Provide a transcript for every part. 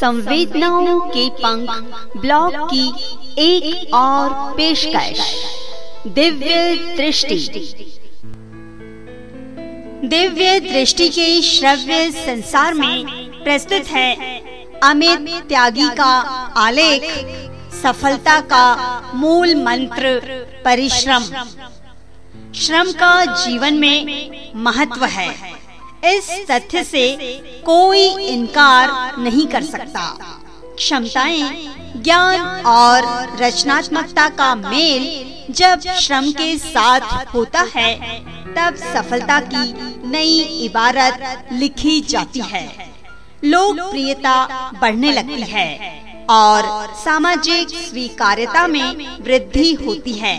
संवेदनाओं के पंख ब्लॉग की एक और पेशकश, दिव्य दृष्टि। दिव्य दृष्टि के श्रव्य संसार में प्रस्तुत है अमित त्यागी का आलेख, सफलता का मूल मंत्र, परिश्रम। श्रम का जीवन में महत्व है। इस तथ्य से कोई इनकार नहीं कर सकता। क्षमताएँ ज्ञान और रचनात्मकता का मेल जब श्रम के साथ होता है तब सफलता की नई इबारत लिखी जाती है। लोकप्रियता बढ़ने लगती है और सामाजिक स्वीकार्यता में वृद्धि होती है।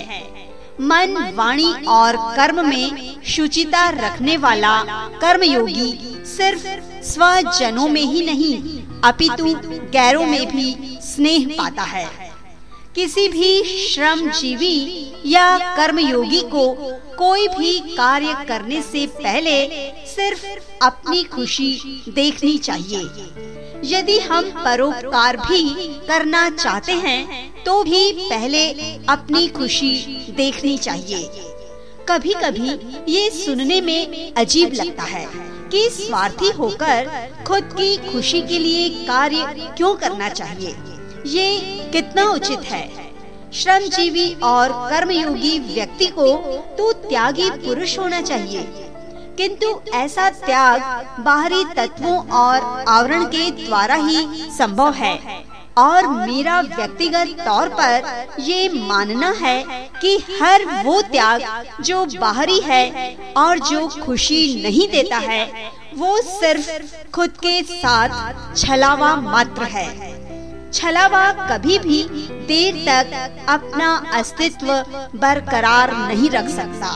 मन वाणी और कर्म में शुचिता रखने वाला कर्मयोगी सिर्फ़ स्वजनों में ही नहीं, अपितु गैरों में भी स्नेह पाता है। किसी भी श्रम जीवी या कर्मयोगी को कोई भी कार्य करने से पहले सिर्फ़ अपनी खुशी देखनी चाहिए। यदि हम परोपकार भी करना चाहते हैं तो भी पहले अपनी खुशी देखनी चाहिए। कभी कभी ये सुनने में अजीब लगता है कि स्वार्थी होकर खुद की खुशी के लिए कार्य क्यों करना चाहिए? ये कितना उचित है? श्रमजीवी और कर्मयोगी व्यक्ति को तो त्यागी पुरुष होना चाहिए। किंतु ऐसा त्याग बाहरी तत्वों और आवरण के द्वारा ही संभव है। और मेरा व्यक्तिगत तौर पर ये मानना है कि हर वो त्याग जो बाहरी है और जो खुशी नहीं देता है, वो सिर्फ़ खुद के साथ छलावा मात्र है। छलावा कभी भी देर तक अपना अस्तित्व बरकरार नहीं रख सकता।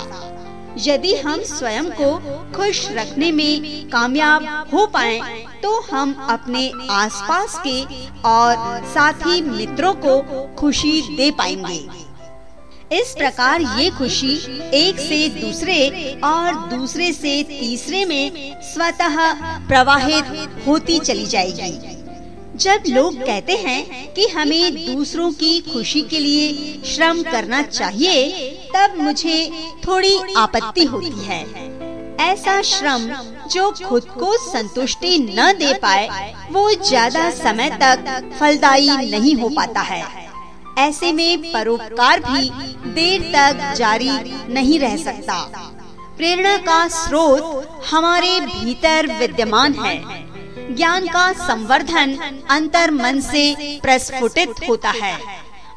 यदि हम स्वयं को खुश रखने में कामयाब हो पाए तो हम अपने आसपास के और साथी मित्रों को खुशी दे पाएँगे। इस प्रकार ये खुशी एक से दूसरे और दूसरे से तीसरे में स्वतः प्रवाहित होती चली जाएगी। जब लोग कहते हैं कि हमें दूसरों की खुशी के लिए श्रम करना चाहिए तब मुझे थोड़ी आपत्ति होती है। ऐसा श्रम जो खुद को संतुष्टि न दे पाए वो ज़्यादा समय तक फलदायी नहीं हो पाता है। ऐसे में परोपकार भी देर तक जारी नहीं रह सकता। प्रेरणा का स्रोत हमारे भीतर विद्यमान है। ज्ञान का संवर्धन अंतर मन से प्रस्फुटित होता है।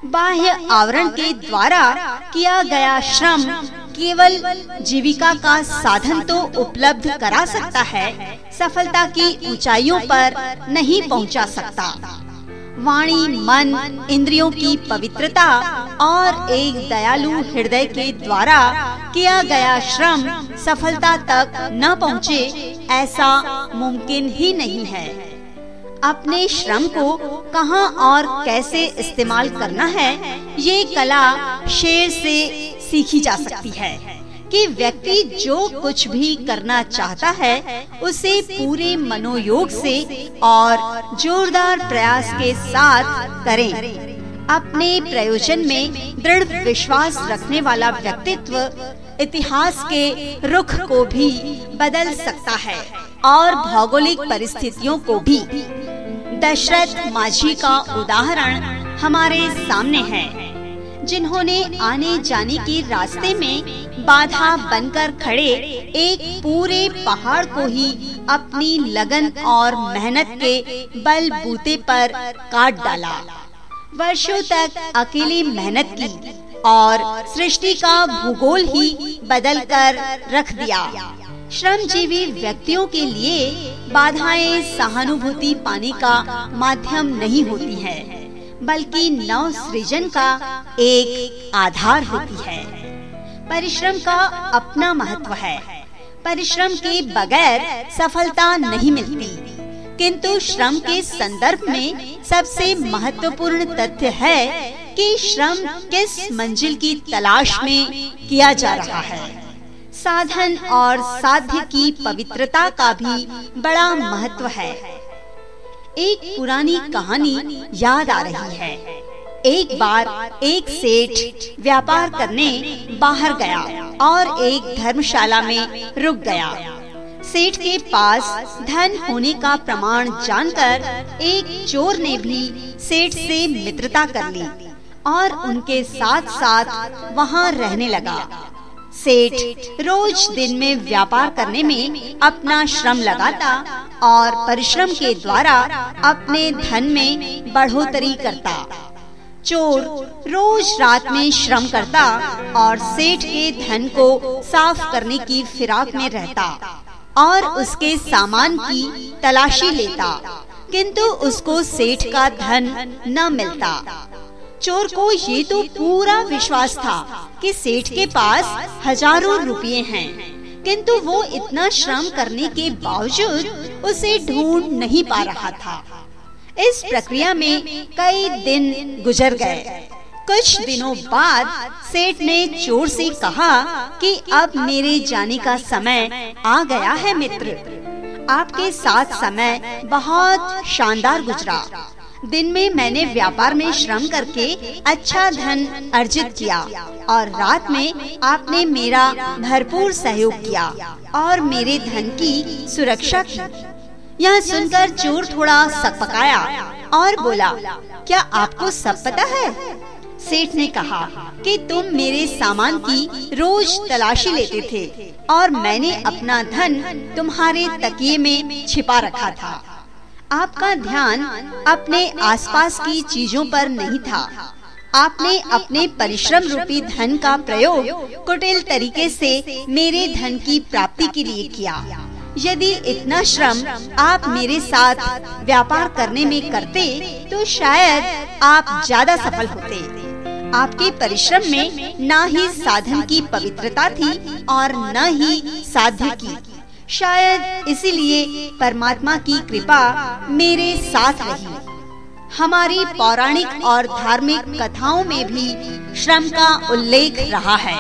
बाह्य आवरण के द्वारा किया गया श्रम केवल जीविका का साधन तो उपलब्ध करा सकता है, सफलता की ऊंचाइयों पर नहीं पहुँचा सकता। वाणी, मन, इंद्रियों की पवित्रता और एक दयालु हृदय के द्वारा किया गया श्रम सफलता तक न पहुँचे, ऐसा मुमकिन ही नहीं है। अपने श्रम को कहाँ और कैसे इस्तेमाल करना है, ये कला शेर से सीखी जा सकती है कि व्यक्ति जो कुछ भी करना चाहता है, उसे पूरे मनोयोग से और जोरदार प्रयास के साथ करें। अपने प्रयोजन में दृढ़ विश्वास रखने वाला व्यक्तित्व इतिहास के रुख को भी बदल सकता है। और भौगोलिक परिस्थितियों को भी। दशरथ माझी का उदाहरण हमारे सामने है, जिन्होंने आने जाने के रास्ते में बाधा बनकर खड़े एक पूरे पहाड़ को ही अपनी लगन और मेहनत के बल बूते पर काट डाला। वर्षों तक अकेले मेहनत की और सृष्टि का भूगोल ही बदल कर रख दिया। श्रमजीवी व्यक्तियों के लिए बाधाएँ सहानुभूति पाने का माध्यम नहीं होती है, बल्कि नव सृजन का एक आधार होती है। परिश्रम का अपना महत्व है। परिश्रम के बगैर सफलता नहीं मिलती। किंतु श्रम के संदर्भ में सबसे महत्वपूर्ण तथ्य है कि श्रम किस मंजिल की तलाश में किया जा रहा है। साधन और साध्य की पवित्रता का भी बड़ा महत्व है। एक पुरानी कहानी याद आ रही है। एक बार एक सेठ व्यापार करने बाहर गया और एक धर्मशाला में रुक गया। सेठ के पास धन होने का प्रमाण जानकर एक चोर ने भी सेठ से मित्रता कर ली और उनके साथ साथ वहाँ रहने लगा। सेठ रोज दिन में व्यापार करने में अपना श्रम लगाता और परिश्रम के द्वारा अपने धन में बढ़ोतरी करता। चोर रोज रात में श्रम करता और सेठ के धन को साफ़ करने की फिराक में रहता और उसके सामान की तलाशी लेता, किंतु उसको सेठ का धन न मिलता। चोर को ये तो पूरा विश्वास था कि सेठ के पास हज़ारों रुपए हैं, किंतु वो इतना श्रम करने के बावजूद उसे ढूंढ नहीं पा रहा था। इस प्रक्रिया में कई दिन गुजर गए। कुछ दिनों बाद सेठ ने चोर से कहा कि अब मेरे जाने का समय आ गया है मित्र। आपके साथ समय बहुत शानदार गुजरा। दिन में मैंने व्यापार में श्रम करके अच्छा धन अर्जित किया और रात में आपने मेरा भरपूर सहयोग किया और मेरे धन की सुरक्षा की। यह सुनकर चोर थोड़ा सकपकाया और बोला, क्या आपको सब पता है? सेठ ने कहा कि तुम मेरे सामान की रोज तलाशी लेते थे और मैंने अपना धन तुम्हारे तकिए में छिपा रखा था। आपका ध्यान अपने आसपास की चीज़ों पर नहीं था। आपने अपने परिश्रम रूपी धन का प्रयोग कुटिल तरीके से मेरे धन की प्राप्ति के लिए किया। यदि इतना श्रम आप मेरे साथ व्यापार करने में करते तो शायद आप ज़्यादा सफल होते। आपके परिश्रम में न ही साधन की पवित्रता थी और न ही साध्य की। शायद इसीलिए परमात्मा की कृपा मेरे साथ रही हमारी पौराणिक और धार्मिक कथाओं में भी श्रम का उल्लेख रहा है।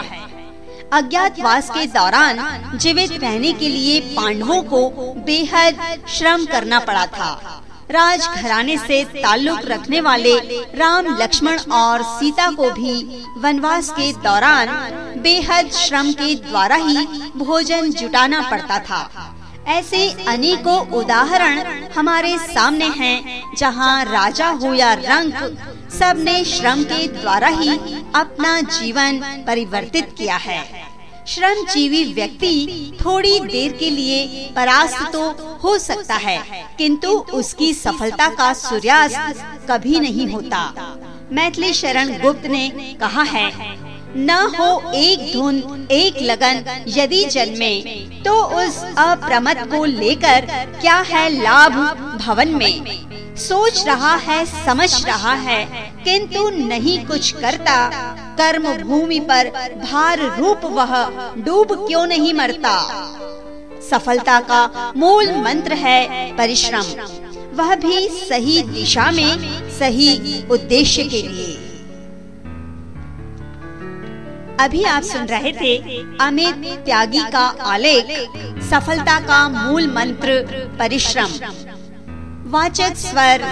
अज्ञातवास के दौरान जीवित रहने के लिए पांडवों को बेहद श्रम करना पड़ा था। राज घराने से ताल्लुक रखने वाले राम लक्ष्मण और सीता को भी वनवास के दौरान बेहद श्रम के द्वारा ही भोजन जुटाना पड़ता था। ऐसे अनेकों उदाहरण हमारे सामने हैं, जहाँ राजा हो या रंग सबने श्रम के द्वारा ही अपना जीवन परिवर्तित किया है। श्रम जीवी व्यक्ति थोड़ी देर के लिए परास्त तो हो सकता है, किंतु उसकी सफलता का सूर्यास्त कभी नहीं होता। मैथिली शरण गुप्त ने कहा है, न हो एक धुन, एक लगन यदि जन्मे तो उस अप्रमत को लेकर क्या है लाभ भवन में? सोच रहा है, समझ रहा है, किंतु नहीं कुछ करता कर्म भूमि पर भार रूप वह डूब क्यों नहीं मरता? सफलता का मूल मंत्र है परिश्रम। वह भी सही दिशा में, सही उद्देश्य के लिए। अभी आप सुन रहे थे अमित त्यागी का आलेख, सफलता का मूल मंत्र परिश्रम। वाचक स्वर,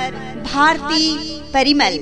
भारती परिमल।